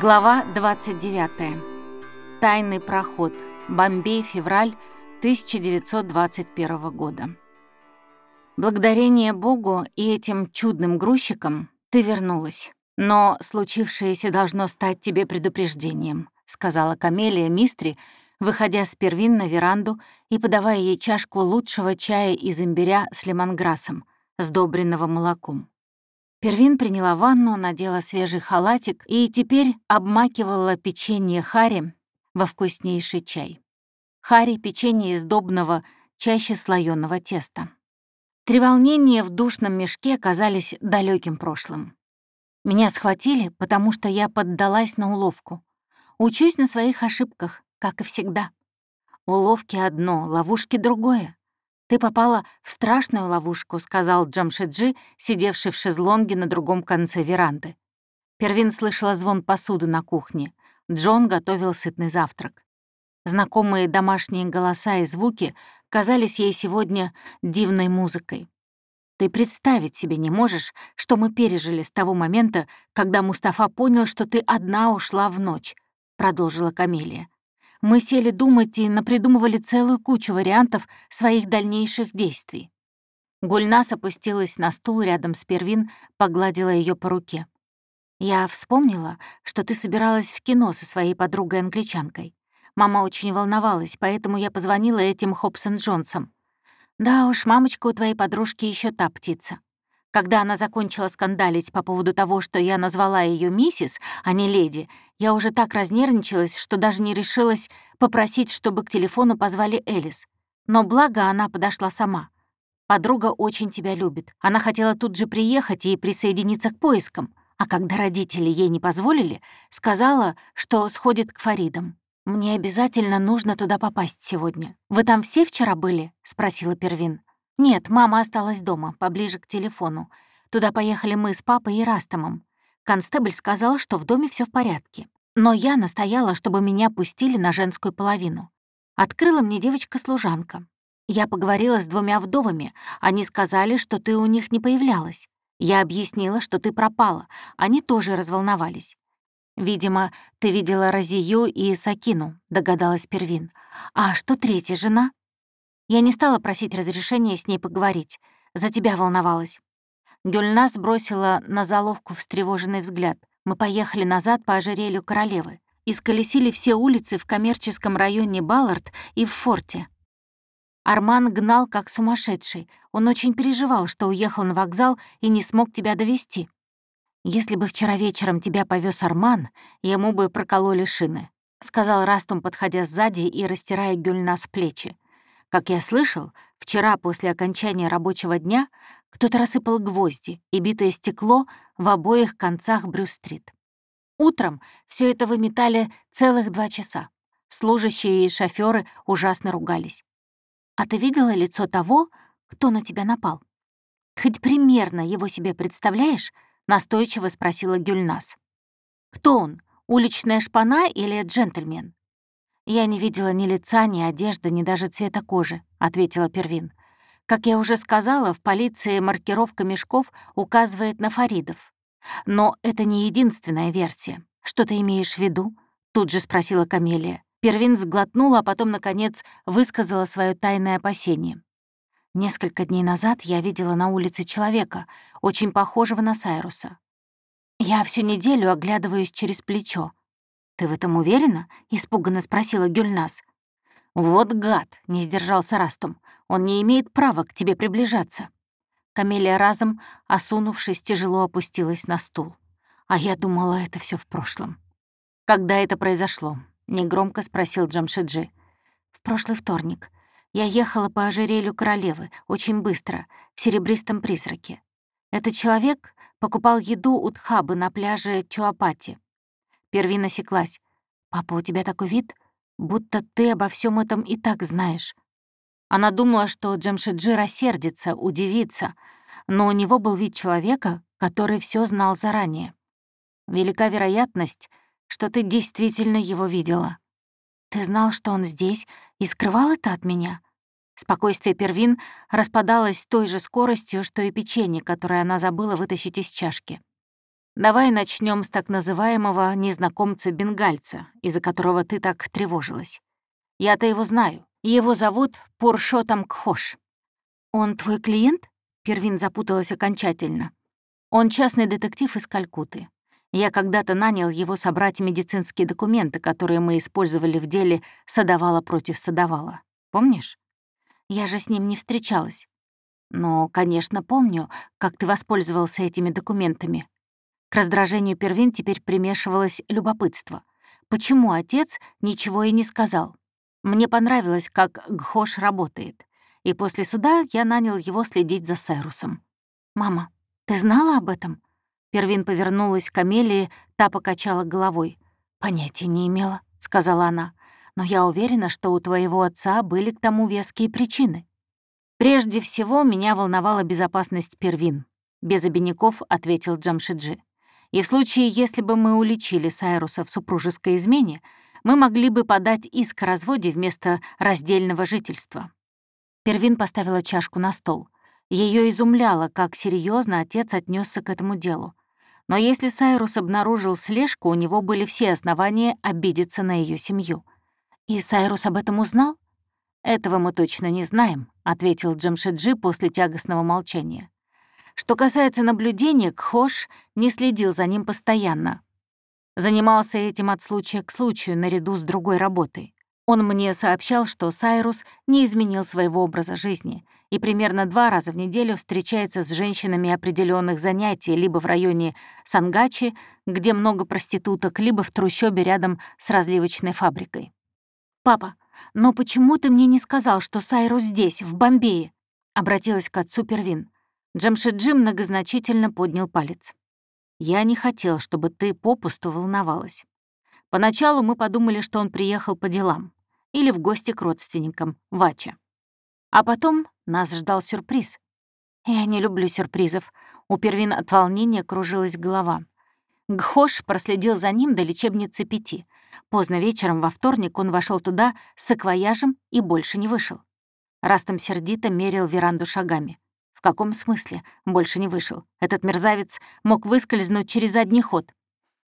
Глава 29. Тайный проход. Бомбей, февраль 1921 года. Благодарение Богу и этим чудным грузчикам ты вернулась. Но случившееся должно стать тебе предупреждением, сказала Камелия Мистри, выходя с первин на веранду и подавая ей чашку лучшего чая из имбиря с лемонграссом, сдобренного молоком. Первин приняла ванну, надела свежий халатик и теперь обмакивала печенье Хари во вкуснейший чай. Хари — печенье из добного, чаще слоёного теста. Три волнения в душном мешке оказались далеким прошлым. Меня схватили, потому что я поддалась на уловку. Учусь на своих ошибках, как и всегда. Уловки одно, ловушки другое. «Ты попала в страшную ловушку», — сказал Джамшиджи, сидевший в шезлонге на другом конце веранды. Первин слышала звон посуды на кухне. Джон готовил сытный завтрак. Знакомые домашние голоса и звуки казались ей сегодня дивной музыкой. Ты представить себе не можешь, что мы пережили с того момента, когда Мустафа понял, что ты одна ушла в ночь, — продолжила Камелия. Мы сели думать и напридумывали целую кучу вариантов своих дальнейших действий. Гульнас опустилась на стул рядом с Первин, погладила ее по руке. «Я вспомнила, что ты собиралась в кино со своей подругой-англичанкой. Мама очень волновалась, поэтому я позвонила этим Хобсон Джонсам. Да уж, мамочка у твоей подружки еще та птица. Когда она закончила скандалить по поводу того, что я назвала ее миссис, а не леди, я уже так разнервничалась, что даже не решилась попросить, чтобы к телефону позвали Элис. Но благо она подошла сама. Подруга очень тебя любит. Она хотела тут же приехать и присоединиться к поискам, а когда родители ей не позволили, сказала, что сходит к Фаридам. «Мне обязательно нужно туда попасть сегодня. Вы там все вчера были?» — спросила Первин. «Нет, мама осталась дома, поближе к телефону. Туда поехали мы с папой и Растомом. Констебль сказал, что в доме все в порядке. Но я настояла, чтобы меня пустили на женскую половину. Открыла мне девочка-служанка. Я поговорила с двумя вдовами. Они сказали, что ты у них не появлялась. Я объяснила, что ты пропала. Они тоже разволновались. «Видимо, ты видела Розию и Сакину», — догадалась Первин. «А что третья жена?» Я не стала просить разрешения с ней поговорить. За тебя волновалась. Гюльнас бросила на заловку встревоженный взгляд. Мы поехали назад по ожерелью королевы и сколесили все улицы в коммерческом районе Баллард и в форте. Арман гнал как сумасшедший. Он очень переживал, что уехал на вокзал и не смог тебя довести. «Если бы вчера вечером тебя повез Арман, ему бы прокололи шины», — сказал Растум, подходя сзади и растирая Гюльнас плечи. Как я слышал, вчера после окончания рабочего дня кто-то рассыпал гвозди и битое стекло в обоих концах Брюс-стрит. Утром все это выметали целых два часа. Служащие и шофёры ужасно ругались. «А ты видела лицо того, кто на тебя напал? Хоть примерно его себе представляешь?» — настойчиво спросила Гюльнас. «Кто он, уличная шпана или джентльмен?» «Я не видела ни лица, ни одежды, ни даже цвета кожи», — ответила Первин. «Как я уже сказала, в полиции маркировка мешков указывает на Фаридов. Но это не единственная версия. Что ты имеешь в виду?» — тут же спросила Камелия. Первин сглотнула, а потом, наконец, высказала свое тайное опасение. Несколько дней назад я видела на улице человека, очень похожего на Сайруса. Я всю неделю оглядываюсь через плечо. «Ты в этом уверена?» — испуганно спросила Гюльнас. «Вот гад!» — не сдержался Растум. «Он не имеет права к тебе приближаться». Камелия разом, осунувшись, тяжело опустилась на стул. А я думала, это все в прошлом. «Когда это произошло?» — негромко спросил Джамшиджи. «В прошлый вторник. Я ехала по ожерелью королевы, очень быстро, в серебристом призраке. Этот человек покупал еду у Тхабы на пляже Чуапати. Первина осеклась. «Папа, у тебя такой вид, будто ты обо всем этом и так знаешь». Она думала, что Джамшиджи рассердится, удивится, но у него был вид человека, который все знал заранее. Велика вероятность, что ты действительно его видела. Ты знал, что он здесь, и скрывал это от меня? Спокойствие Первин распадалось той же скоростью, что и печенье, которое она забыла вытащить из чашки. Давай начнем с так называемого незнакомца-бенгальца, из-за которого ты так тревожилась. Я-то его знаю. Его зовут Пуршотом Кхош. Он твой клиент? Первин запуталась окончательно. Он частный детектив из Калькуты. Я когда-то нанял его собрать медицинские документы, которые мы использовали в деле «Садовала против Садовала». Помнишь? Я же с ним не встречалась. Но, конечно, помню, как ты воспользовался этими документами. К раздражению Первин теперь примешивалось любопытство. Почему отец ничего и не сказал? Мне понравилось, как Гхош работает. И после суда я нанял его следить за Сайрусом. «Мама, ты знала об этом?» Первин повернулась к Амелии, та покачала головой. «Понятия не имела», — сказала она. «Но я уверена, что у твоего отца были к тому веские причины». «Прежде всего, меня волновала безопасность Первин», — без обиняков ответил Джамшиджи. И в случае, если бы мы уличили Сайруса в супружеской измене, мы могли бы подать иск о разводе вместо раздельного жительства. Первин поставила чашку на стол. Ее изумляло, как серьезно отец отнесся к этому делу. Но если Сайрус обнаружил слежку, у него были все основания обидеться на ее семью. И Сайрус об этом узнал? «Этого мы точно не знаем», — ответил Джамшиджи после тягостного молчания. Что касается наблюдения, Кхош не следил за ним постоянно. Занимался этим от случая к случаю наряду с другой работой. Он мне сообщал, что Сайрус не изменил своего образа жизни и примерно два раза в неделю встречается с женщинами определенных занятий либо в районе Сангачи, где много проституток, либо в трущобе рядом с разливочной фабрикой. «Папа, но почему ты мне не сказал, что Сайрус здесь, в Бомбее?» — обратилась к отцу Первин. Джамшиджи многозначительно поднял палец. «Я не хотел, чтобы ты попусту волновалась. Поначалу мы подумали, что он приехал по делам или в гости к родственникам, Вача. А потом нас ждал сюрприз. Я не люблю сюрпризов. У Первин от волнения кружилась голова. Гхош проследил за ним до лечебницы пяти. Поздно вечером во вторник он вошел туда с акваяжем и больше не вышел. Растом сердито мерил веранду шагами каком смысле? Больше не вышел. Этот мерзавец мог выскользнуть через задний ход.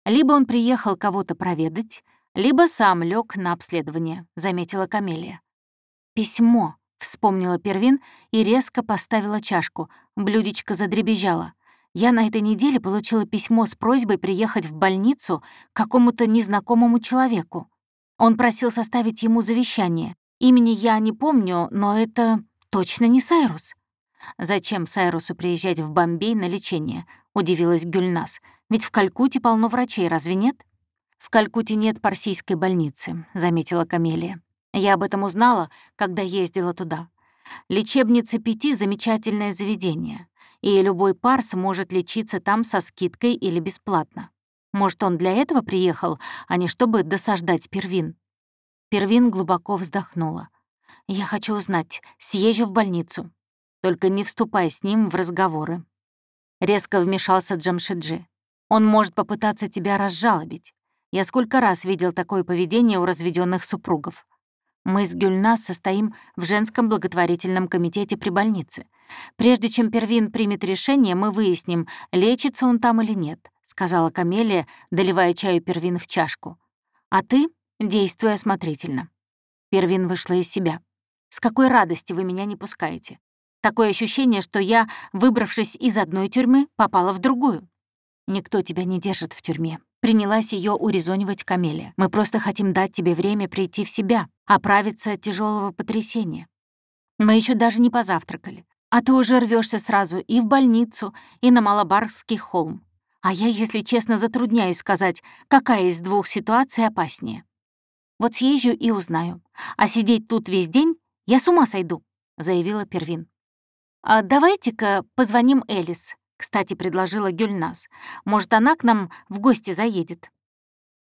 Либо он приехал кого-то проведать, либо сам лег на обследование, заметила Камелия. «Письмо», — вспомнила Первин и резко поставила чашку. Блюдечко задребезжало. «Я на этой неделе получила письмо с просьбой приехать в больницу к какому-то незнакомому человеку. Он просил составить ему завещание. Имени я не помню, но это точно не Сайрус. «Зачем Сайрусу приезжать в Бомбей на лечение?» — удивилась Гюльнас. «Ведь в Калькуте полно врачей, разве нет?» «В Калькуте нет парсийской больницы», — заметила Камелия. «Я об этом узнала, когда ездила туда. Лечебница Пяти — замечательное заведение, и любой парс может лечиться там со скидкой или бесплатно. Может, он для этого приехал, а не чтобы досаждать Первин?» Первин глубоко вздохнула. «Я хочу узнать, съезжу в больницу. Только не вступай с ним в разговоры. Резко вмешался Джамшиджи. Он может попытаться тебя разжалобить. Я сколько раз видел такое поведение у разведенных супругов. Мы с Гюльнас состоим в женском благотворительном комитете при больнице. Прежде чем Первин примет решение, мы выясним, лечится он там или нет», — сказала Камелия, доливая чаю Первин в чашку. «А ты действуй осмотрительно». Первин вышла из себя. «С какой радости вы меня не пускаете? Такое ощущение, что я, выбравшись из одной тюрьмы, попала в другую. Никто тебя не держит в тюрьме. Принялась ее урезонивать Камелия. Мы просто хотим дать тебе время прийти в себя, оправиться от тяжелого потрясения. Мы еще даже не позавтракали. А ты уже рвешься сразу и в больницу, и на Малабарский холм. А я, если честно, затрудняюсь сказать, какая из двух ситуаций опаснее. Вот съезжу и узнаю. А сидеть тут весь день я с ума сойду, заявила Первин. «А давайте-ка позвоним Элис», — кстати, предложила Гюльнас. «Может, она к нам в гости заедет?»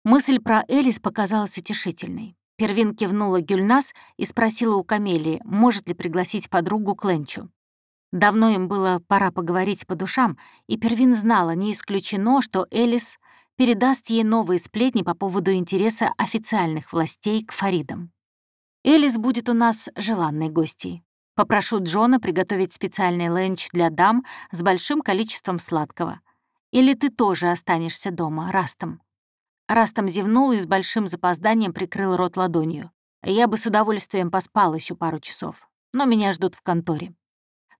Мысль про Элис показалась утешительной. Первин кивнула Гюльнас и спросила у Камелии, может ли пригласить подругу к Ленчу. Давно им было пора поговорить по душам, и Первин знала, не исключено, что Элис передаст ей новые сплетни по поводу интереса официальных властей к Фаридам. Элис будет у нас желанной гостьей. Попрошу Джона приготовить специальный ленч для дам с большим количеством сладкого. Или ты тоже останешься дома, Растом?» Растом зевнул и с большим запозданием прикрыл рот ладонью. «Я бы с удовольствием поспал еще пару часов, но меня ждут в конторе».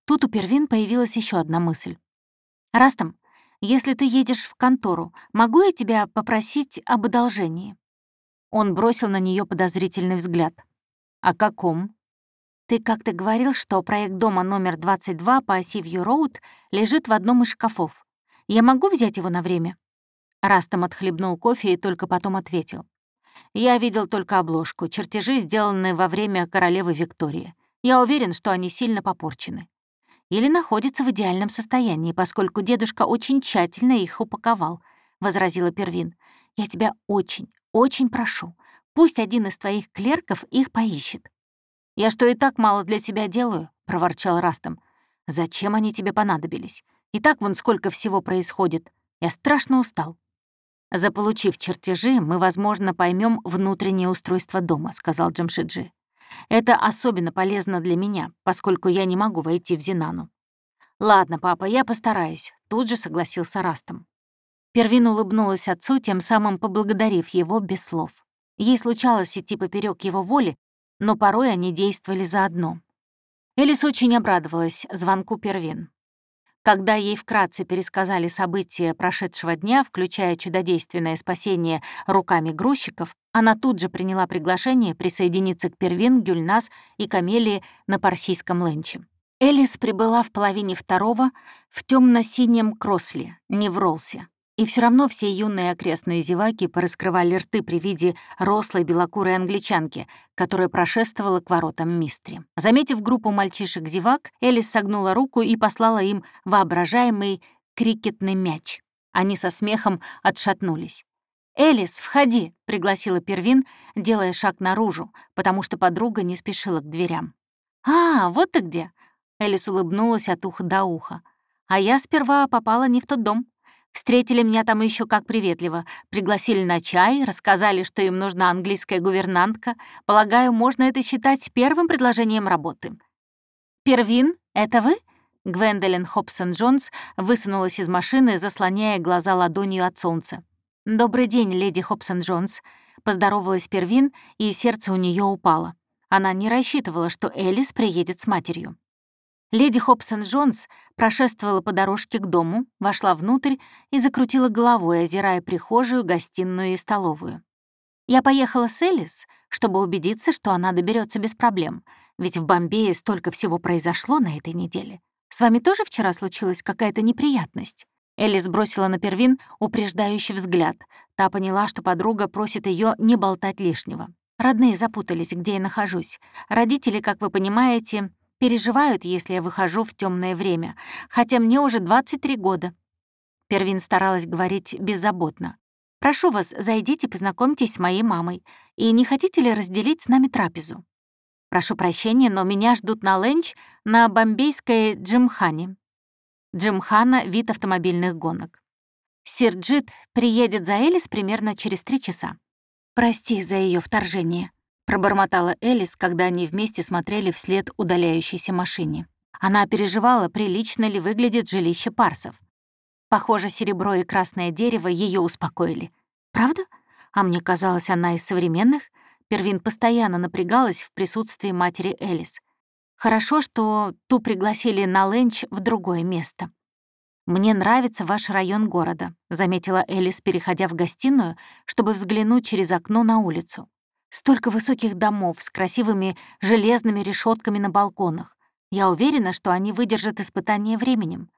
Тут у Первин появилась еще одна мысль. «Растом, если ты едешь в контору, могу я тебя попросить об одолжении?» Он бросил на нее подозрительный взгляд. «О каком?» «Ты как-то говорил, что проект дома номер 22 по оси Вью-Роуд лежит в одном из шкафов. Я могу взять его на время?» Растом отхлебнул кофе и только потом ответил. «Я видел только обложку, чертежи, сделанные во время королевы Виктории. Я уверен, что они сильно попорчены или находятся в идеальном состоянии, поскольку дедушка очень тщательно их упаковал», — возразила Первин. «Я тебя очень, очень прошу, пусть один из твоих клерков их поищет». «Я что, и так мало для тебя делаю?» — проворчал Растом. «Зачем они тебе понадобились? И так вон сколько всего происходит. Я страшно устал». «Заполучив чертежи, мы, возможно, поймем внутреннее устройство дома», — сказал Джамшиджи. Это особенно полезно для меня, поскольку я не могу войти в Зинану. «Ладно, папа, я постараюсь», — тут же согласился Растом. Первин улыбнулась отцу, тем самым поблагодарив его без слов. Ей случалось идти поперек его воли, но порой они действовали заодно. Элис очень обрадовалась звонку Первин. Когда ей вкратце пересказали события прошедшего дня, включая чудодейственное спасение руками грузчиков, она тут же приняла приглашение присоединиться к Первин, Гюльнас и Камелии на парсийском ленче. Элис прибыла в половине второго в темно синем кросле, не в Ролсе. И все равно все юные окрестные зеваки пораскрывали рты при виде рослой белокурой англичанки, которая прошествовала к воротам мистри. Заметив группу мальчишек-зевак, Элис согнула руку и послала им воображаемый крикетный мяч. Они со смехом отшатнулись. «Элис, входи!» — пригласила Первин, делая шаг наружу, потому что подруга не спешила к дверям. «А, вот ты где!» — Элис улыбнулась от уха до уха. «А я сперва попала не в тот дом. Встретили меня там еще как приветливо, пригласили на чай, рассказали, что им нужна английская гувернантка. Полагаю, можно это считать первым предложением работы. «Первин, это вы?» Гвендолин Хобсон-Джонс высунулась из машины, заслоняя глаза ладонью от солнца. «Добрый день, леди Хобсон-Джонс», — поздоровалась Первин, и сердце у нее упало. Она не рассчитывала, что Элис приедет с матерью. Леди Хобсон-Джонс прошествовала по дорожке к дому, вошла внутрь и закрутила головой, озирая прихожую, гостиную и столовую. Я поехала с Элис, чтобы убедиться, что она доберется без проблем, ведь в Бомбее столько всего произошло на этой неделе. С вами тоже вчера случилась какая-то неприятность?» Элис бросила на Первин упреждающий взгляд. Та поняла, что подруга просит ее не болтать лишнего. Родные запутались, где я нахожусь. Родители, как вы понимаете, переживают, если я выхожу в темное время, хотя мне уже 23 года». Первин старалась говорить беззаботно. «Прошу вас, зайдите, познакомьтесь с моей мамой. И не хотите ли разделить с нами трапезу? Прошу прощения, но меня ждут на ленч на бомбейской Джимхане». Джимхана — вид автомобильных гонок. Сирджит приедет за Элис примерно через три часа. Прости за ее вторжение пробормотала Элис, когда они вместе смотрели вслед удаляющейся машине. Она переживала, прилично ли выглядит жилище парсов. Похоже, серебро и красное дерево ее успокоили. Правда? А мне казалось, она из современных. Первин постоянно напрягалась в присутствии матери Элис. Хорошо, что ту пригласили на ленч в другое место. «Мне нравится ваш район города», — заметила Элис, переходя в гостиную, чтобы взглянуть через окно на улицу. Столько высоких домов с красивыми железными решетками на балконах. Я уверена, что они выдержат испытание временем.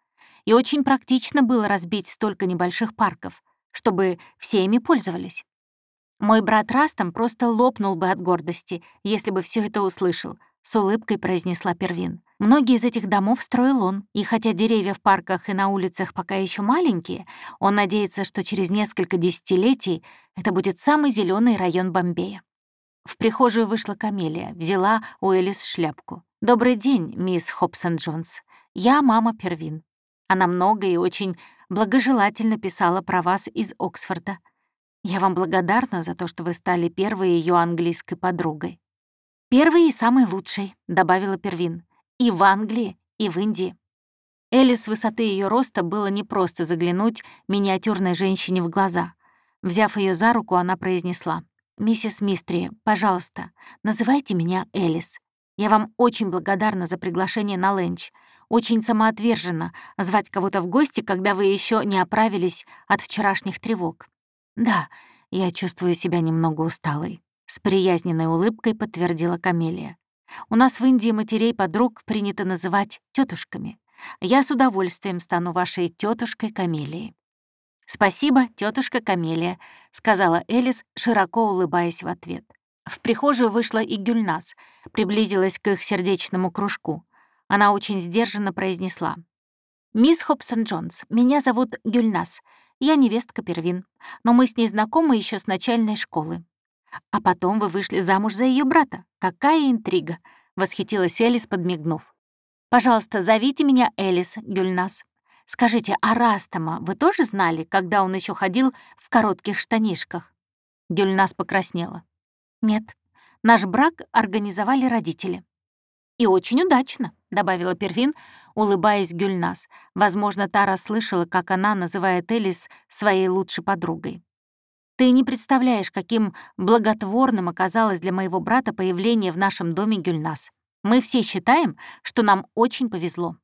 И очень практично было разбить столько небольших парков, чтобы все ими пользовались. Мой брат Растом просто лопнул бы от гордости, если бы все это услышал, с улыбкой произнесла Первин. Многие из этих домов строил он, и хотя деревья в парках и на улицах пока еще маленькие, он надеется, что через несколько десятилетий это будет самый зеленый район Бомбея. В прихожую вышла Камелия, взяла у Элис шляпку. «Добрый день, мисс Хобсон-Джонс. Я мама Первин. Она много и очень благожелательно писала про вас из Оксфорда. Я вам благодарна за то, что вы стали первой ее английской подругой». «Первой и самой лучшей», — добавила Первин. «И в Англии, и в Индии». Элис с высоты ее роста было непросто заглянуть миниатюрной женщине в глаза. Взяв ее за руку, она произнесла. «Миссис Мистри, пожалуйста, называйте меня Элис. Я вам очень благодарна за приглашение на ленч. Очень самоотверженно звать кого-то в гости, когда вы еще не оправились от вчерашних тревог. Да, я чувствую себя немного усталой», — с приязненной улыбкой подтвердила Камелия. «У нас в Индии матерей подруг принято называть тетушками. Я с удовольствием стану вашей тетушкой Камелией». «Спасибо, тетушка Камелия», — сказала Элис, широко улыбаясь в ответ. В прихожую вышла и Гюльнас, приблизилась к их сердечному кружку. Она очень сдержанно произнесла. «Мисс Хобсон-Джонс, меня зовут Гюльнас. Я невестка Первин, но мы с ней знакомы еще с начальной школы. А потом вы вышли замуж за ее брата. Какая интрига!» — восхитилась Элис, подмигнув. «Пожалуйста, зовите меня Элис, Гюльнас. Скажите, а Растама вы тоже знали, когда он еще ходил в коротких штанишках?» Гюльнас покраснела. «Нет, наш брак организовали родители». «И очень удачно», — добавила Первин, улыбаясь Гюльнас. Возможно, Тара слышала, как она называет Элис своей лучшей подругой. «Ты не представляешь, каким благотворным оказалось для моего брата появление в нашем доме Гюльнас. Мы все считаем, что нам очень повезло».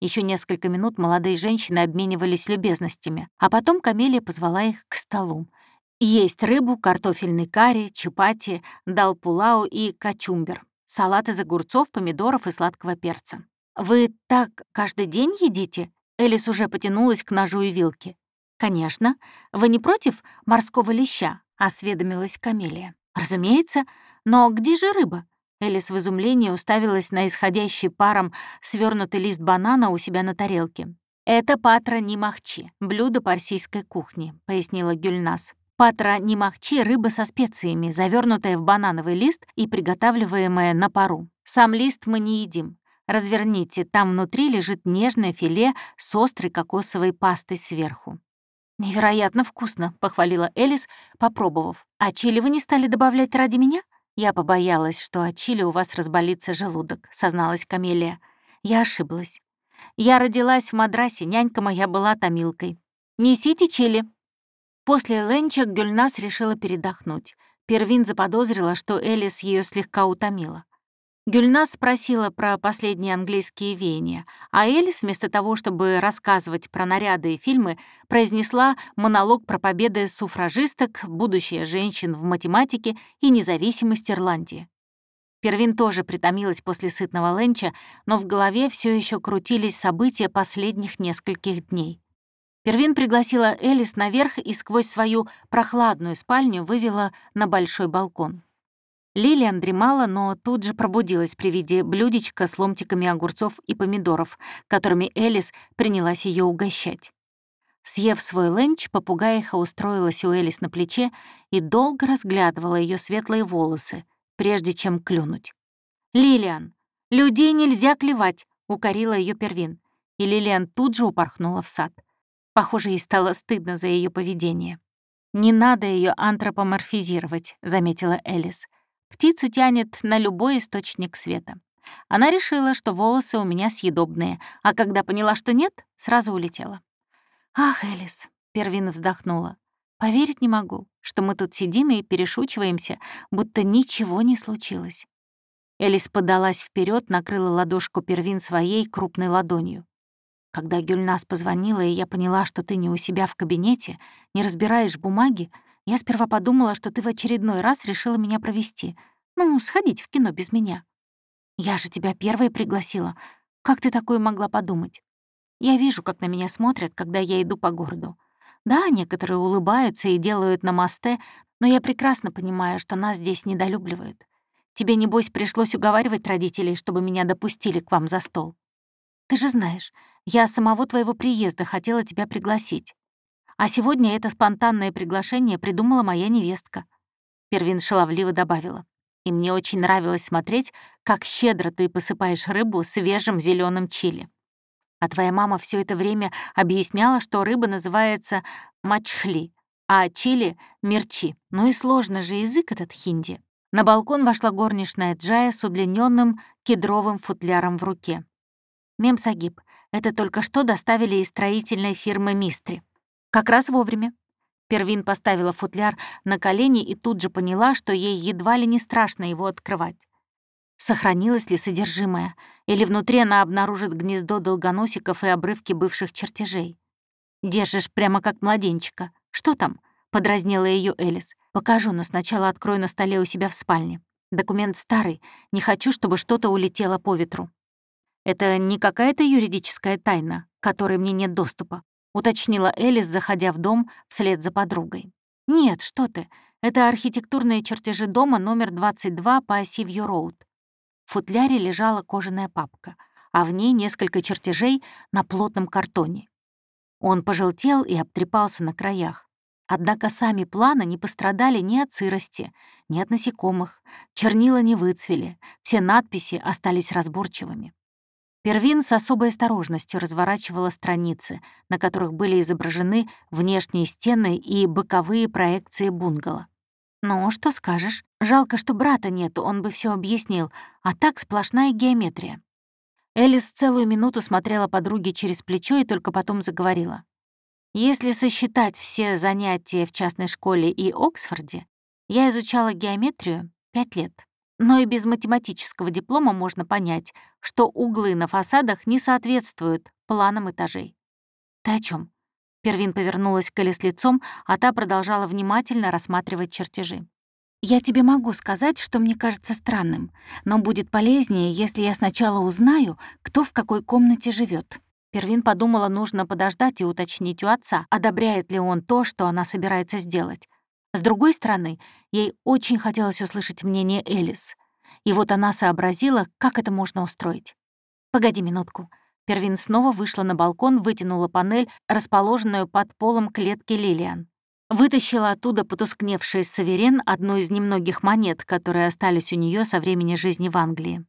Еще несколько минут молодые женщины обменивались любезностями, а потом Камелия позвала их к столу. Есть рыбу, картофельный карри, чапати, далпулау и качумбер, салат из огурцов, помидоров и сладкого перца. «Вы так каждый день едите?» Элис уже потянулась к ножу и вилке. «Конечно. Вы не против морского леща?» — осведомилась Камелия. «Разумеется. Но где же рыба?» Элис в изумлении уставилась на исходящий паром свернутый лист банана у себя на тарелке. «Это патра нимахчи, блюдо парсийской кухни», — пояснила Гюльнас. Патра не рыба со специями, завернутая в банановый лист и приготавливаемая на пару. Сам лист мы не едим. Разверните, там внутри лежит нежное филе с острой кокосовой пастой сверху. «Невероятно вкусно», — похвалила Элис, попробовав. «А чили вы не стали добавлять ради меня?» «Я побоялась, что от чили у вас разболится желудок», — созналась Камелия. Я ошиблась. Я родилась в Мадрасе, нянька моя была томилкой. «Несите чили», После ленча Гюльнас решила передохнуть. Первин заподозрила, что Элис ее слегка утомила. Гюльнас спросила про последние английские веяния, а Элис, вместо того, чтобы рассказывать про наряды и фильмы, произнесла монолог про победы суфражисток, будущее женщин в математике и независимость Ирландии. Первин тоже притомилась после сытного ленча, но в голове все еще крутились события последних нескольких дней. Первин пригласила Элис наверх и сквозь свою прохладную спальню вывела на большой балкон. Лилиан дремала, но тут же пробудилась при виде блюдечка с ломтиками огурцов и помидоров, которыми Элис принялась ее угощать. Съев свой ленч, попугаиха устроилась у Элис на плече и долго разглядывала ее светлые волосы, прежде чем клюнуть. «Лилиан, людей нельзя клевать!» — укорила ее Первин, и Лилиан тут же упорхнула в сад. Похоже, ей стало стыдно за ее поведение. «Не надо ее антропоморфизировать», — заметила Элис. «Птицу тянет на любой источник света». Она решила, что волосы у меня съедобные, а когда поняла, что нет, сразу улетела. «Ах, Элис», — Первин вздохнула, — «поверить не могу, что мы тут сидим и перешучиваемся, будто ничего не случилось». Элис подалась вперед, накрыла ладошку Первин своей крупной ладонью. Когда Гюльнас позвонила, и я поняла, что ты не у себя в кабинете, не разбираешь бумаги, я сперва подумала, что ты в очередной раз решила меня провести. Ну, сходить в кино без меня. Я же тебя первой пригласила. Как ты такое могла подумать? Я вижу, как на меня смотрят, когда я иду по городу. Да, некоторые улыбаются и делают намасте, но я прекрасно понимаю, что нас здесь недолюбливают. Тебе, небось, пришлось уговаривать родителей, чтобы меня допустили к вам за стол. Ты же знаешь, я самого твоего приезда хотела тебя пригласить. А сегодня это спонтанное приглашение придумала моя невестка». Первин шаловливо добавила. «И мне очень нравилось смотреть, как щедро ты посыпаешь рыбу свежим зеленым чили. А твоя мама все это время объясняла, что рыба называется мачхли, а чили — мерчи. Ну и сложно же язык этот хинди». На балкон вошла горничная Джая с удлиненным кедровым футляром в руке. «Мемсагиб, Это только что доставили из строительной фирмы «Мистри». Как раз вовремя. Первин поставила футляр на колени и тут же поняла, что ей едва ли не страшно его открывать. Сохранилось ли содержимое, или внутри она обнаружит гнездо долгоносиков и обрывки бывших чертежей. «Держишь прямо как младенчика. Что там?» — подразнила ее Элис. «Покажу, но сначала открою на столе у себя в спальне. Документ старый, не хочу, чтобы что-то улетело по ветру». «Это не какая-то юридическая тайна, которой мне нет доступа», — уточнила Элис, заходя в дом вслед за подругой. «Нет, что ты. Это архитектурные чертежи дома номер 22 по оси Вью-Роуд». В футляре лежала кожаная папка, а в ней несколько чертежей на плотном картоне. Он пожелтел и обтрепался на краях. Однако сами планы не пострадали ни от сырости, ни от насекомых, чернила не выцвели, все надписи остались разборчивыми. Первин с особой осторожностью разворачивала страницы, на которых были изображены внешние стены и боковые проекции бунгало. «Ну, что скажешь? Жалко, что брата нет, он бы все объяснил, а так сплошная геометрия». Элис целую минуту смотрела подруге через плечо и только потом заговорила. «Если сосчитать все занятия в частной школе и Оксфорде, я изучала геометрию пять лет. Но и без математического диплома можно понять, что углы на фасадах не соответствуют планам этажей. «Ты о чем? Первин повернулась к Элис лицом, а та продолжала внимательно рассматривать чертежи. «Я тебе могу сказать, что мне кажется странным, но будет полезнее, если я сначала узнаю, кто в какой комнате живет. Первин подумала, нужно подождать и уточнить у отца, одобряет ли он то, что она собирается сделать. С другой стороны, ей очень хотелось услышать мнение Элис. И вот она сообразила, как это можно устроить. «Погоди минутку». Первин снова вышла на балкон, вытянула панель, расположенную под полом клетки Лилиан. Вытащила оттуда потускневший саверен, одну из немногих монет, которые остались у нее со времени жизни в Англии.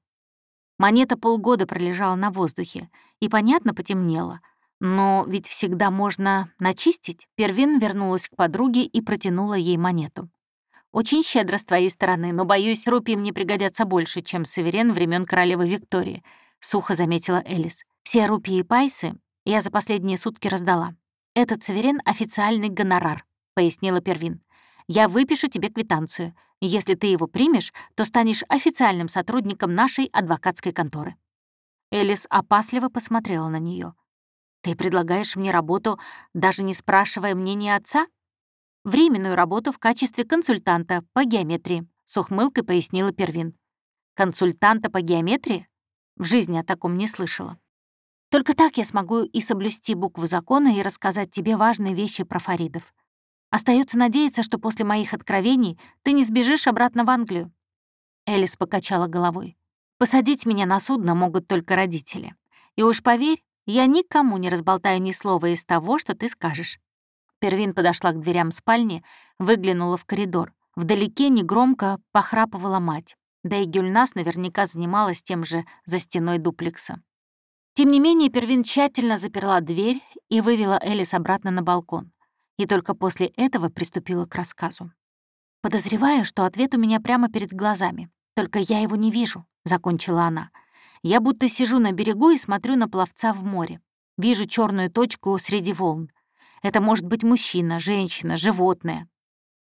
Монета полгода пролежала на воздухе, и, понятно, потемнела — но ведь всегда можно начистить. Первин вернулась к подруге и протянула ей монету. «Очень щедро с твоей стороны, но, боюсь, рупии мне пригодятся больше, чем саверен времен королевы Виктории», — сухо заметила Элис. «Все рупии и пайсы я за последние сутки раздала. Этот саверен — официальный гонорар», — пояснила Первин. «Я выпишу тебе квитанцию. Если ты его примешь, то станешь официальным сотрудником нашей адвокатской конторы». Элис опасливо посмотрела на нее. Ты предлагаешь мне работу, даже не спрашивая мнения отца? Временную работу в качестве консультанта по геометрии, с ухмылкой пояснила Первин. Консультанта по геометрии? В жизни о таком не слышала. Только так я смогу и соблюсти букву закона и рассказать тебе важные вещи про Фаридов. Остается надеяться, что после моих откровений ты не сбежишь обратно в Англию. Элис покачала головой. Посадить меня на судно могут только родители. И уж поверь, я никому не разболтаю ни слова из того, что ты скажешь». Первин подошла к дверям спальни, выглянула в коридор. Вдалеке негромко похрапывала мать. Да и Гюльнас наверняка занималась тем же за стеной дуплекса. Тем не менее, Первин тщательно заперла дверь и вывела Элис обратно на балкон. И только после этого приступила к рассказу. «Подозреваю, что ответ у меня прямо перед глазами. Только я его не вижу», — закончила она. Я будто сижу на берегу и смотрю на пловца в море. Вижу черную точку среди волн. Это может быть мужчина, женщина, животное.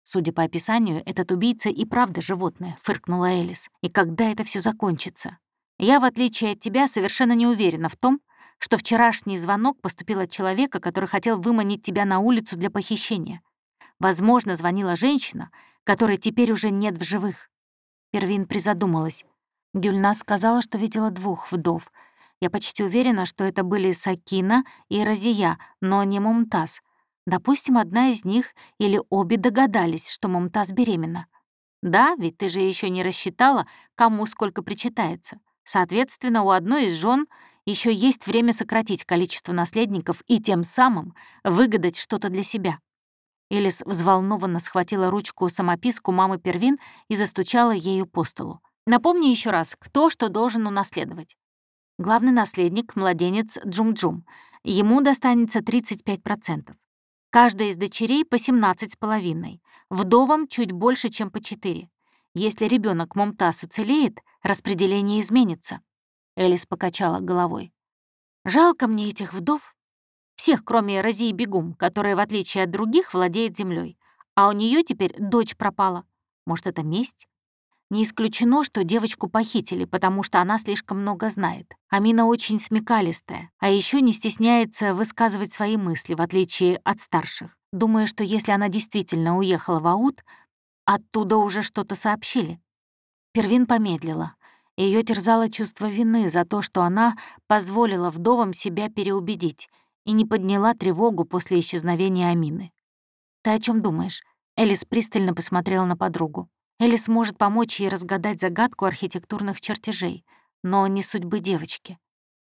Судя по описанию, этот убийца и правда животное, фыркнула Элис. И когда это все закончится? Я, в отличие от тебя, совершенно не уверена в том, что вчерашний звонок поступил от человека, который хотел выманить тебя на улицу для похищения. Возможно, звонила женщина, которой теперь уже нет в живых. Первин призадумалась. Гюльнас сказала, что видела двух вдов. Я почти уверена, что это были Сакина и Разия, но не Мумтаз. Допустим, одна из них или обе догадались, что Мумтаз беременна. Да, ведь ты же еще не рассчитала, кому сколько причитается. Соответственно, у одной из жен еще есть время сократить количество наследников и тем самым выгадать что-то для себя. Элис взволнованно схватила ручку самописку мамы Первин и застучала ею по столу. Напомни еще раз, кто что должен унаследовать. Главный наследник — младенец Джум-Джум. Ему достанется 35%. Каждая из дочерей по 17,5. Вдовам чуть больше, чем по 4. Если ребенок Мумтаз уцелеет, распределение изменится. Элис покачала головой. Жалко мне этих вдов. Всех, кроме Розии Бегум, которая, в отличие от других, владеет землей. А у нее теперь дочь пропала. Может, это месть? Не исключено, что девочку похитили, потому что она слишком много знает. Амина очень смекалистая, а еще не стесняется высказывать свои мысли, в отличие от старших. Думаю, что если она действительно уехала в Аут, оттуда уже что-то сообщили. Первин помедлила. Ее терзало чувство вины за то, что она позволила вдовам себя переубедить и не подняла тревогу после исчезновения Амины. «Ты о чем думаешь?» Элис пристально посмотрела на подругу. Элис может помочь ей разгадать загадку архитектурных чертежей, но не судьбы девочки.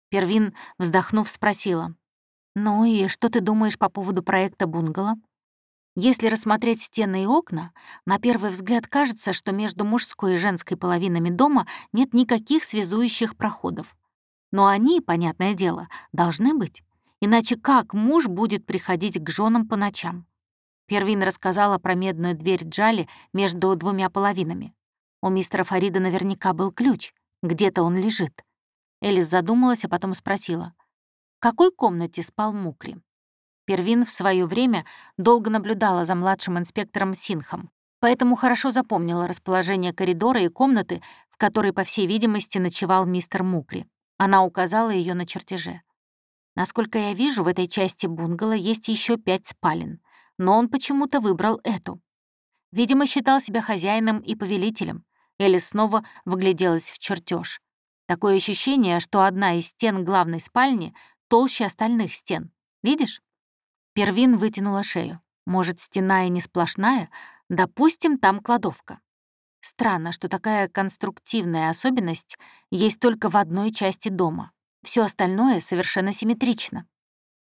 Первин, вздохнув, спросила. «Ну и что ты думаешь по поводу проекта бунгало?» Если рассмотреть стены и окна, на первый взгляд кажется, что между мужской и женской половинами дома нет никаких связующих проходов. Но они, понятное дело, должны быть. Иначе как муж будет приходить к женам по ночам? Первин рассказала про медную дверь Джали между двумя половинами. У мистера Фарида наверняка был ключ. Где-то он лежит. Элис задумалась, а потом спросила. «В какой комнате спал Мукри?» Первин в свое время долго наблюдала за младшим инспектором Синхом, поэтому хорошо запомнила расположение коридора и комнаты, в которой, по всей видимости, ночевал мистер Мукри. Она указала ее на чертеже. Насколько я вижу, в этой части бунгало есть еще пять спален но он почему-то выбрал эту. Видимо, считал себя хозяином и повелителем. Элис снова вгляделась в чертеж. Такое ощущение, что одна из стен главной спальни толще остальных стен. Видишь? Первин вытянула шею. Может, стена и не сплошная? Допустим, там кладовка. Странно, что такая конструктивная особенность есть только в одной части дома. Все остальное совершенно симметрично.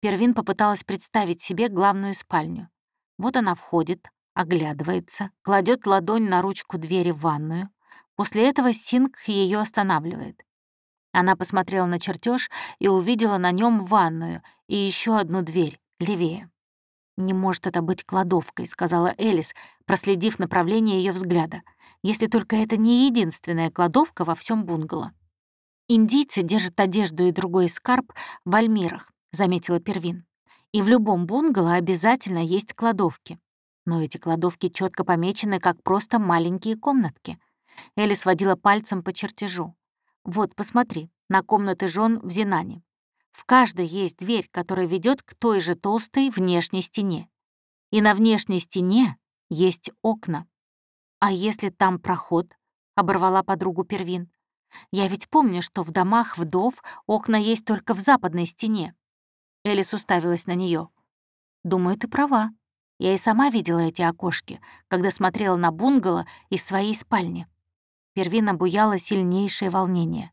Первин попыталась представить себе главную спальню. Вот она входит, оглядывается, кладет ладонь на ручку двери в ванную. После этого Синг ее останавливает. Она посмотрела на чертеж и увидела на нем ванную и еще одну дверь, левее. «Не может это быть кладовкой», — сказала Элис, проследив направление ее взгляда, «если только это не единственная кладовка во всем бунгало». Индийцы держат одежду и другой скарб в альмирах, — заметила Первин. «И в любом бунгало обязательно есть кладовки. Но эти кладовки четко помечены как просто маленькие комнатки». Элли сводила пальцем по чертежу. «Вот, посмотри, на комнаты жен в Зинане. В каждой есть дверь, которая ведет к той же толстой внешней стене. И на внешней стене есть окна. А если там проход?» — оборвала подругу Первин. «Я ведь помню, что в домах вдов окна есть только в западной стене. Элис уставилась на нее. «Думаю, ты права. Я и сама видела эти окошки, когда смотрела на бунгало из своей спальни». Первина буяло сильнейшее волнение.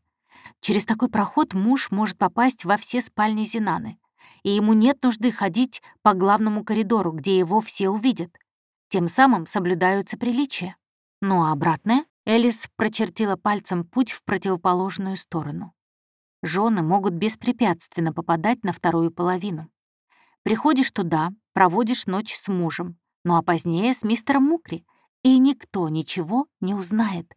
Через такой проход муж может попасть во все спальни Зинаны, и ему нет нужды ходить по главному коридору, где его все увидят. Тем самым соблюдаются приличия. Ну а обратное? Элис прочертила пальцем путь в противоположную сторону жены могут беспрепятственно попадать на вторую половину. Приходишь туда, проводишь ночь с мужем, ну а позднее с мистером Мукри, и никто ничего не узнает.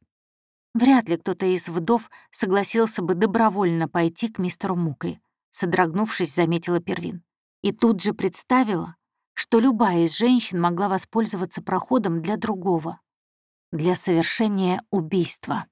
Вряд ли кто-то из вдов согласился бы добровольно пойти к мистеру Мукри, содрогнувшись, заметила Первин. И тут же представила, что любая из женщин могла воспользоваться проходом для другого, для совершения убийства.